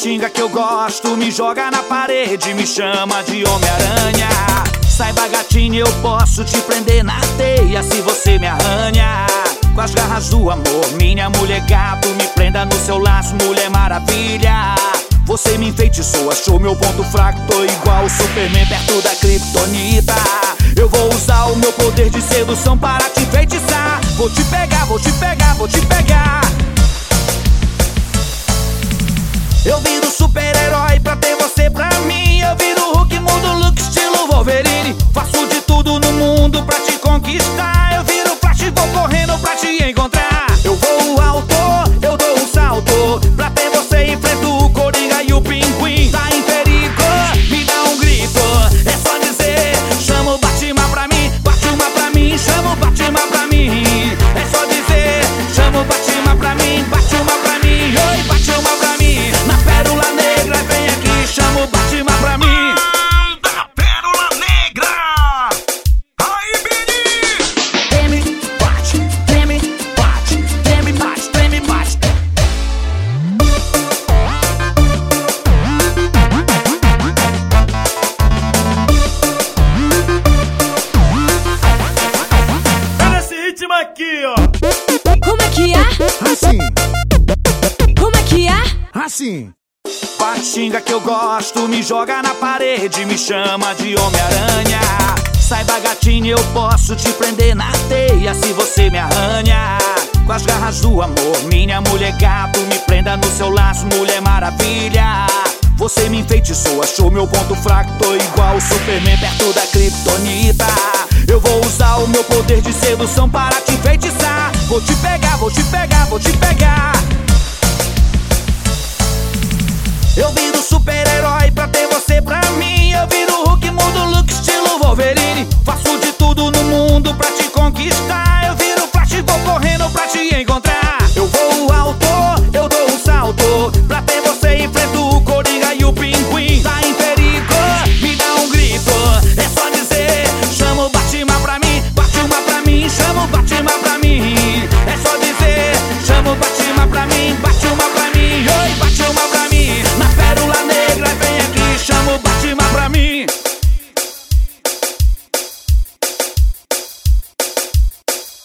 xinga que eu gosto, me joga na parede, me chama de Homem-Aranha. Saiba, gatinho, eu posso te prender na teia se você me arranha. Com as garras do amor, minha mulher gato, me prenda no seu laço, mulher maravilha. Você me enfeitiçou, achou meu ponto fraco, tô igual o Superman perto da Kryptonita. Eu vou usar o meu poder de sedução para te enfeitiçar. Vou te pegar, vou te pegar, vou te pegar. Eu viro super-herói pra ter você pra mim. Eu viro Hulk, mundo look, estilo Wolverine. Faço de tudo no mundo pra te conquistar. Ritmo aqui, ó! Como é que é? Assim, Como é que é? assim. Bate, xinga que eu gosto, me joga na parede, me chama de Homem-Aranha. Saiba, gatinho, eu posso te prender na teia se você me arranha. Com as garras do amor, minha mulher gato, me prenda no seu laço, mulher maravilha. Você me enfeitiçou, achou meu ponto fraco, tô igual o Superman perto da Kryptonita. Eu vou usar o meu poder de sedução para te enfeitiçar. Vou te pegar, vou te pegar, vou te pegar. Eu viro super-herói pra ter você pra mim. Eu viro Hulk, mundo look, estilo Wolverine. Faço de tudo no mundo pra te conquistar. Eu viro Flash, vou correndo pra te encontrar.